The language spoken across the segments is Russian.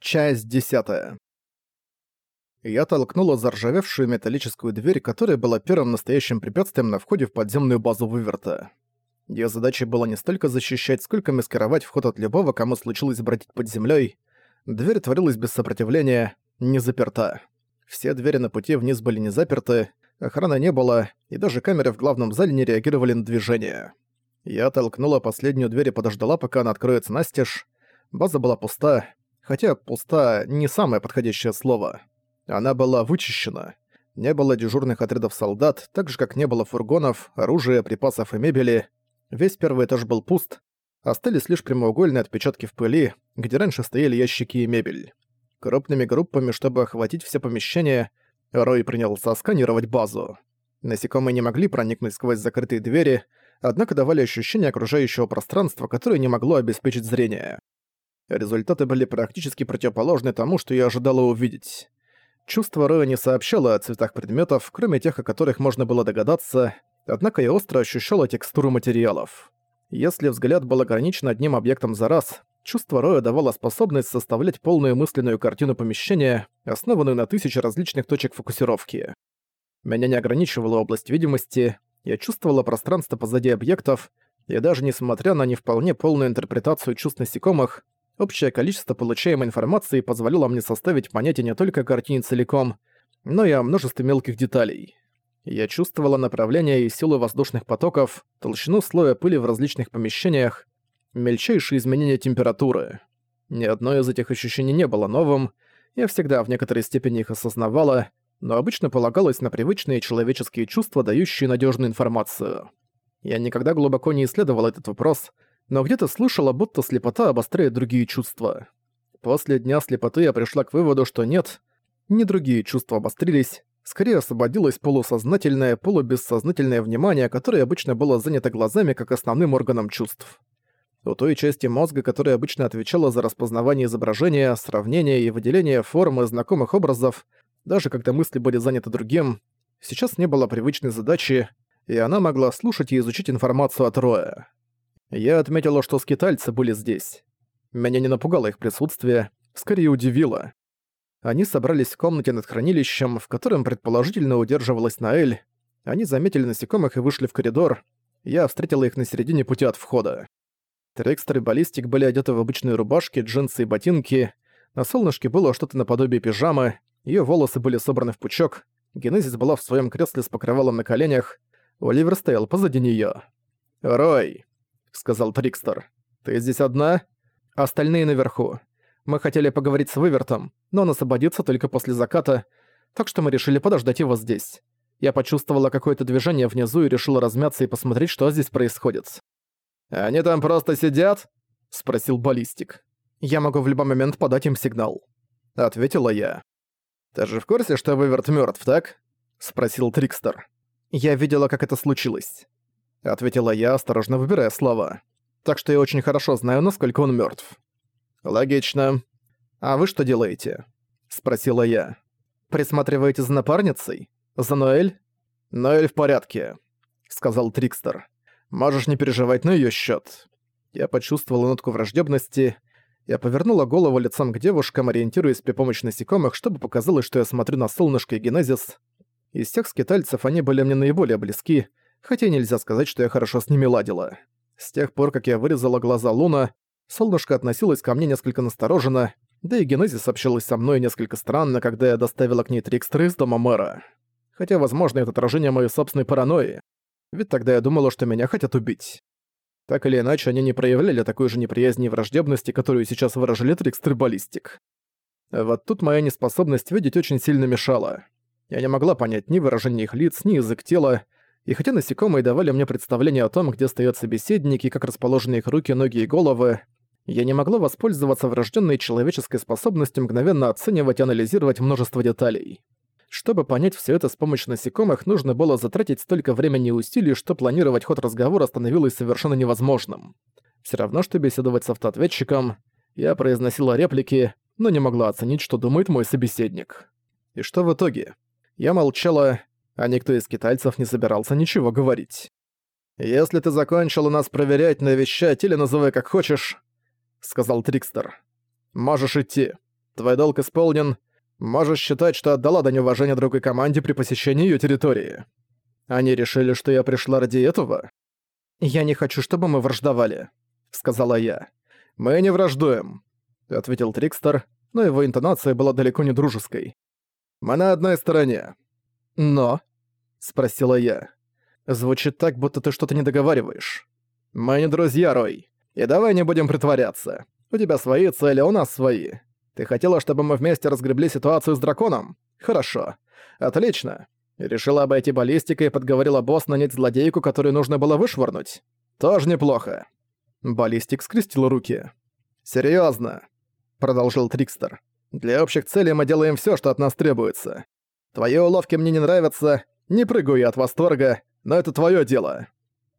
Часть десятая. Я толкнула заржавевшую металлическую дверь, которая была первым настоящим препятствием на входе в подземную базу Выверта. Её задачей было не столько защищать, сколько маскировать вход от любого, кому случилось бродить под землей. Дверь творилась без сопротивления, не заперта. Все двери на пути вниз были не заперты, охраны не было, и даже камеры в главном зале не реагировали на движение. Я толкнула последнюю дверь и подождала, пока она откроется настежь. База была пуста, хотя «пуста» — не самое подходящее слово. Она была вычищена. Не было дежурных отрядов солдат, так же как не было фургонов, оружия, припасов и мебели. Весь первый этаж был пуст. Остались лишь прямоугольные отпечатки в пыли, где раньше стояли ящики и мебель. Крупными группами, чтобы охватить все помещения, Рой принялся сканировать базу. Насекомые не могли проникнуть сквозь закрытые двери, однако давали ощущение окружающего пространства, которое не могло обеспечить зрение. Результаты были практически противоположны тому, что я ожидала увидеть. Чувство Роя не сообщало о цветах предметов, кроме тех, о которых можно было догадаться, однако я остро ощущала текстуру материалов. Если взгляд был ограничен одним объектом за раз, чувство Роя давало способность составлять полную мысленную картину помещения, основанную на тысяче различных точек фокусировки. Меня не ограничивала область видимости, я чувствовала пространство позади объектов, и даже несмотря на не вполне полную интерпретацию чувств насекомых, Общее количество получаемой информации позволило мне составить понятие не только о картине целиком, но и о множестве мелких деталей. Я чувствовала направление и силу воздушных потоков, толщину слоя пыли в различных помещениях, мельчайшие изменения температуры. Ни одно из этих ощущений не было новым, я всегда в некоторой степени их осознавала, но обычно полагалась на привычные человеческие чувства, дающие надежную информацию. Я никогда глубоко не исследовал этот вопрос, но где-то слышала, будто слепота обостряет другие чувства. После дня слепоты я пришла к выводу, что нет, не другие чувства обострились, скорее освободилось полусознательное, полубессознательное внимание, которое обычно было занято глазами как основным органом чувств. У той части мозга, которая обычно отвечала за распознавание изображения, сравнение и выделение формы знакомых образов, даже когда мысли были заняты другим, сейчас не было привычной задачи, и она могла слушать и изучить информацию от Роя. Я отметила, что скитальцы были здесь. Меня не напугало их присутствие, скорее удивило. Они собрались в комнате над хранилищем, в котором предположительно удерживалась Наэль. Они заметили насекомых и вышли в коридор. Я встретила их на середине пути от входа. Трекстер и Баллистик были одеты в обычные рубашки, джинсы и ботинки. На солнышке было что-то наподобие пижамы, ее волосы были собраны в пучок, Генезис была в своем кресле с покрывалом на коленях, Оливер стоял позади нее. «Рой!» — сказал Трикстер. «Ты здесь одна? Остальные наверху. Мы хотели поговорить с Вывертом, но он освободится только после заката, так что мы решили подождать его здесь. Я почувствовала какое-то движение внизу и решила размяться и посмотреть, что здесь происходит». «Они там просто сидят?» — спросил Баллистик. «Я могу в любой момент подать им сигнал», — ответила я. «Ты же в курсе, что Выверт мёртв, так?» — спросил Трикстер. «Я видела, как это случилось». — ответила я, осторожно выбирая слова. «Так что я очень хорошо знаю, насколько он мёртв». «Логично. А вы что делаете?» — спросила я. «Присматриваете за напарницей? За Ноэль?» «Ноэль в порядке», — сказал Трикстер. «Можешь не переживать на её счёт». Я почувствовала нотку враждебности. Я повернула голову лицом к девушкам, ориентируясь при помощи насекомых, чтобы показалось, что я смотрю на солнышко и генезис. Из всех скитальцев они были мне наиболее близки — хотя нельзя сказать, что я хорошо с ними ладила. С тех пор, как я вырезала глаза Луна, солнышко относилось ко мне несколько настороженно, да и Генезис общалась со мной несколько странно, когда я доставила к ней Трикстера из дома мэра. Хотя, возможно, это отражение моей собственной паранойи. Ведь тогда я думала, что меня хотят убить. Так или иначе, они не проявляли такой же неприязни и враждебности, которую сейчас выражали Трикстер Баллистик. Вот тут моя неспособность видеть очень сильно мешала. Я не могла понять ни выражение их лиц, ни язык тела, и хотя насекомые давали мне представление о том, где стоят собеседники, как расположены их руки, ноги и головы, я не могла воспользоваться врожденной человеческой способностью мгновенно оценивать и анализировать множество деталей. Чтобы понять все это с помощью насекомых, нужно было затратить столько времени и усилий, что планировать ход разговора становилось совершенно невозможным. Все равно, что беседовать с автоответчиком, я произносила реплики, но не могла оценить, что думает мой собеседник. И что в итоге? Я молчала, а никто из китайцев не собирался ничего говорить. «Если ты закончила нас проверять, навещать или называй как хочешь», — сказал Трикстер. «Можешь идти». Твой долг исполнен. Можешь считать, что отдала дань уважения другой команде при посещении ее территории. Они решили, что я пришла ради этого? Я не хочу, чтобы мы враждовали, сказала я. Мы не враждуем, ответил Трикстер, но его интонация была далеко не дружеской. Мы на одной стороне. Но, спросила я. Звучит так, будто ты что-то не договариваешь. Мы не друзья, Рой. И давай не будем притворяться. У тебя свои цели, у нас свои. Ты хотела, чтобы мы вместе разгребли ситуацию с драконом? Хорошо. Отлично. Решила обойти баллистикой и подговорила босс нанять злодейку, которую нужно было вышвырнуть. Тоже неплохо. Баллистик скрестил руки. Серьезно, продолжил Трикстер. Для общих целей мы делаем все, что от нас требуется. Твои уловки мне не нравятся, не прыгаю я от восторга, но это твое дело.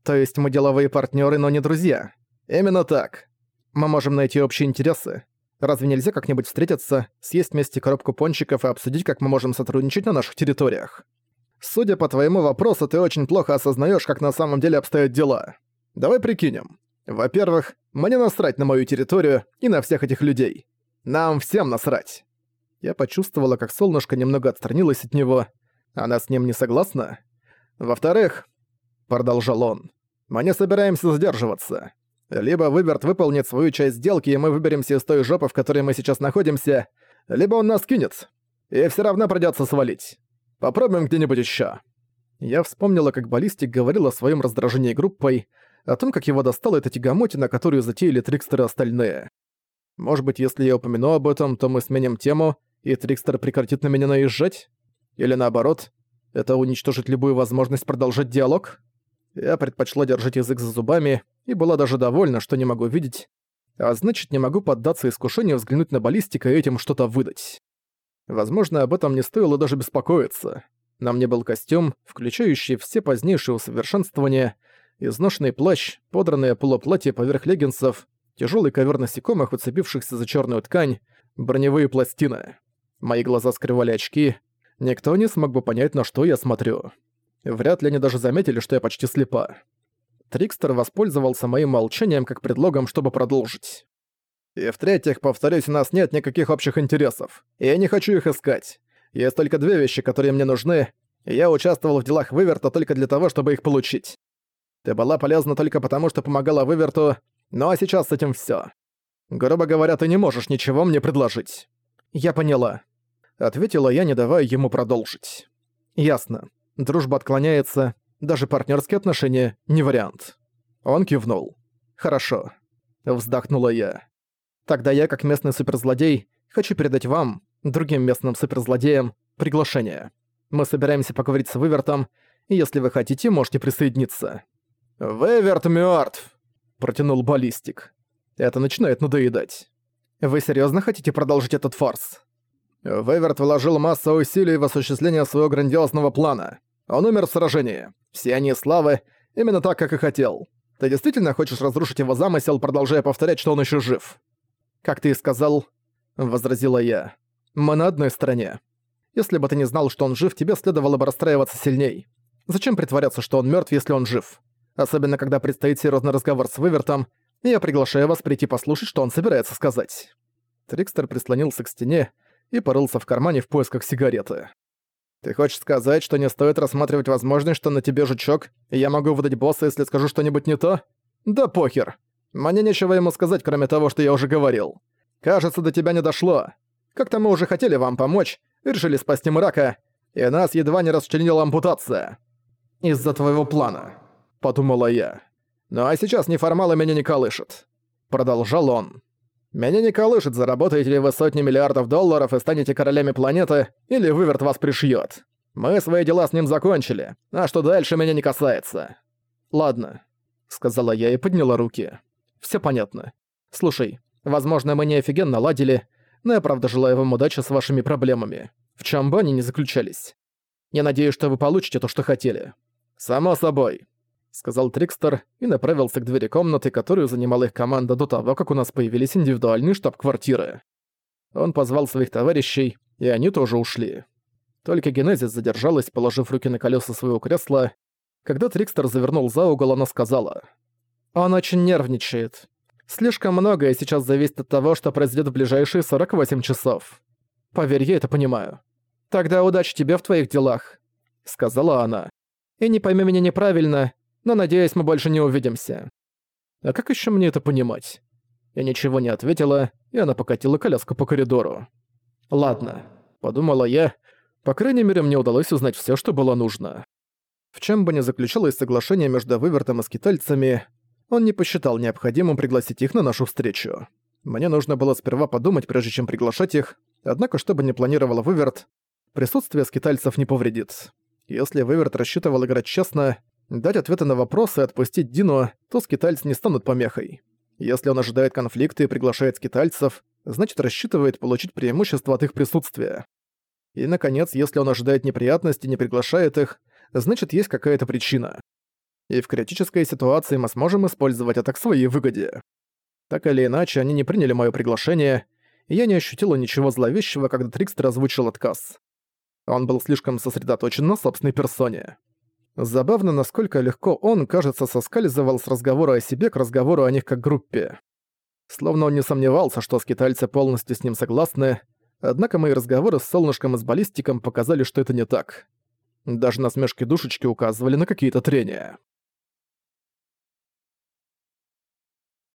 То есть мы деловые партнеры, но не друзья. Именно так. Мы можем найти общие интересы. Разве нельзя как-нибудь встретиться, съесть вместе коробку пончиков и обсудить, как мы можем сотрудничать на наших территориях? Судя по твоему вопросу, ты очень плохо осознаешь, как на самом деле обстоят дела. Давай прикинем. Во-первых, мне насрать на мою территорию и на всех этих людей. Нам всем насрать. Я почувствовала, как солнышко немного отстранилось от него. Она с ним не согласна? Во-вторых, продолжал он, мы не собираемся сдерживаться. Либо Выберт выполнит свою часть сделки, и мы выберемся из той жопы, в которой мы сейчас находимся, либо он нас кинет, и все равно придется свалить. Попробуем где-нибудь еще. Я вспомнила, как Баллистик говорил о своем раздражении группой, о том, как его достала эта тягомотина, которую затеяли Трикстеры остальные. Может быть, если я упомяну об этом, то мы сменим тему, и Трикстер прекратит на меня наезжать? Или наоборот, это уничтожит любую возможность продолжать диалог? Я предпочла держать язык за зубами и была даже довольна, что не могу видеть, а значит, не могу поддаться искушению взглянуть на баллистика и этим что-то выдать. Возможно, об этом не стоило даже беспокоиться. На мне был костюм, включающий все позднейшие усовершенствования, изношенный плащ, подранное полуплатье поверх леггинсов, тяжелый ковер насекомых, уцепившихся за черную ткань, броневые пластины. Мои глаза скрывали очки. Никто не смог бы понять, на что я смотрю. Вряд ли они даже заметили, что я почти слепа. Трикстер воспользовался моим молчанием как предлогом, чтобы продолжить. И в-третьих, повторюсь, у нас нет никаких общих интересов, и я не хочу их искать. Есть только две вещи, которые мне нужны, и я участвовал в делах Выверта только для того, чтобы их получить. Ты была полезна только потому, что помогала Выверту, ну а сейчас с этим всё. Грубо говоря, ты не можешь ничего мне предложить. Я поняла. Ответила я, не давая ему продолжить. Ясно дружба отклоняется, даже партнерские отношения не вариант. Он кивнул. «Хорошо», — вздохнула я. «Тогда я, как местный суперзлодей, хочу передать вам, другим местным суперзлодеям, приглашение. Мы собираемся поговорить с Вывертом, и если вы хотите, можете присоединиться». «Выверт мёртв!» — протянул баллистик. Это начинает надоедать. «Вы серьёзно хотите продолжить этот фарс?» Вейверт вложил массу усилий в осуществление своего грандиозного плана. Он умер в сражении. Они славы, именно так, как и хотел. Ты действительно хочешь разрушить его замысел, продолжая повторять, что он еще жив? Как ты и сказал, возразила я. Мы на одной стороне. Если бы ты не знал, что он жив, тебе следовало бы расстраиваться сильней. Зачем притворяться, что он мертв, если он жив? Особенно, когда предстоит серьезный разговор с Вывертом, и я приглашаю вас прийти послушать, что он собирается сказать. Трикстер прислонился к стене, и порылся в кармане в поисках сигареты. «Ты хочешь сказать, что не стоит рассматривать возможность, что на тебе жучок, и я могу выдать босса, если скажу что-нибудь не то? Да похер. Мне нечего ему сказать, кроме того, что я уже говорил. Кажется, до тебя не дошло. Как-то мы уже хотели вам помочь, решили спасти мрака, и нас едва не расчленила ампутация. Из-за твоего плана», — подумала я. «Ну а сейчас неформалы меня не колышет», — продолжал он. Меня не колышет, заработаете ли вы сотни миллиардов долларов и станете королями планеты, или выверт вас пришьёт. Мы свои дела с ним закончили, а что дальше меня не касается. Ладно, сказала я и подняла руки. Всё понятно. Слушай, возможно, мы не офигенно ладили, но я правда желаю вам удачи с вашими проблемами. В чём бы они ни заключались. Я надеюсь, что вы получите то, что хотели. Само собой, сказал Трикстер и направился к двери комнаты, которую занимала их команда до того, как у нас появились индивидуальные штаб-квартиры. Он позвал своих товарищей, и они тоже ушли. Только Генезис задержалась, положив руки на колеса своего кресла. Когда Трикстер завернул за угол, она сказала. «Он очень нервничает. Слишком многое сейчас зависит от того, что произойдет в ближайшие 48 часов. Поверь, я это понимаю. Тогда удачи тебе в твоих делах, сказала она. И не пойми меня неправильно, но надеюсь, мы больше не увидимся. А как еще мне это понимать? Я ничего не ответила, и она покатила коляску по коридору. Ладно, подумала я, по крайней мере, мне удалось узнать все, что было нужно. В чем бы ни заключалось соглашение между Вывертом и скитальцами, он не посчитал необходимым пригласить их на нашу встречу. Мне нужно было сперва подумать, прежде чем приглашать их, однако, чтобы не планировала Выверт, присутствие скитальцев не повредит. Если Выверт рассчитывал играть честно, дать ответы на вопросы и отпустить Дину, то скитальцы не станут помехой. Если он ожидает конфликта и приглашает скитальцев, значит рассчитывает получить преимущество от их присутствия. И, наконец, если он ожидает неприятностей и не приглашает их, значит есть какая-то причина. И в критической ситуации мы сможем использовать это к своей выгоде. Так или иначе, они не приняли моё приглашение, и я не ощутила ничего зловещего, когда Трикстер озвучил отказ. Он был слишком сосредоточен на собственной персоне. Забавно, насколько легко он, кажется, соскальзывал с разговора о себе к разговору о них как группе. Словно он не сомневался, что скитальцы полностью с ним согласны, однако мои разговоры с Солнышком и с Баллистиком показали, что это не так. Даже насмешки душечки указывали на какие-то трения.